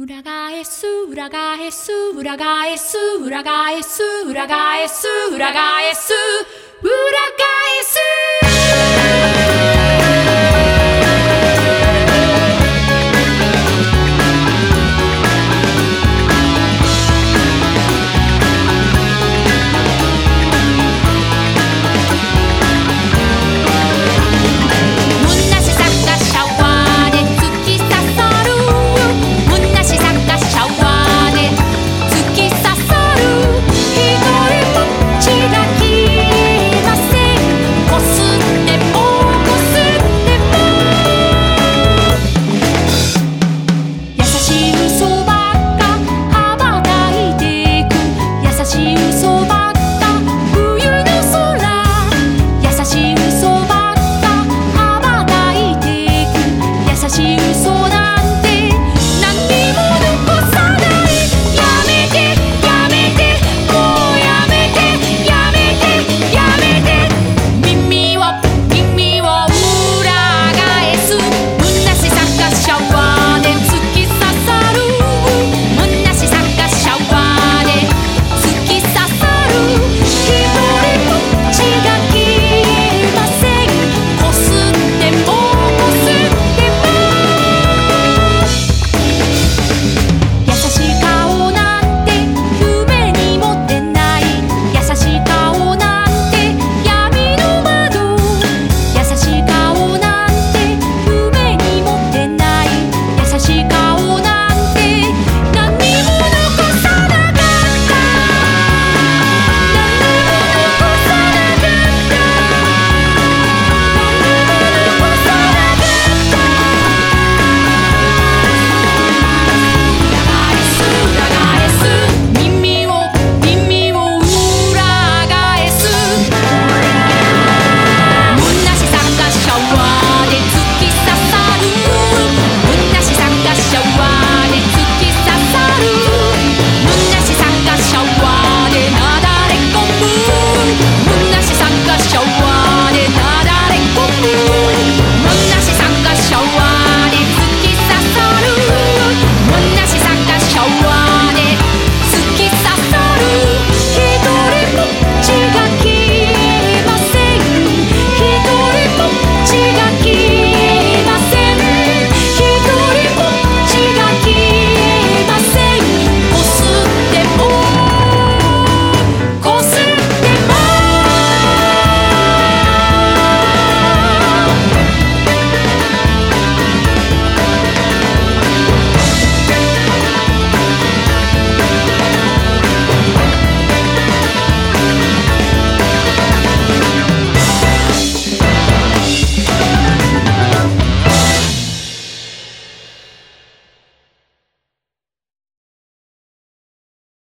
우라가에수 우라가에수 우라가에수 우라가에수 우라가에수 우라가에수. 우라가에수 一无。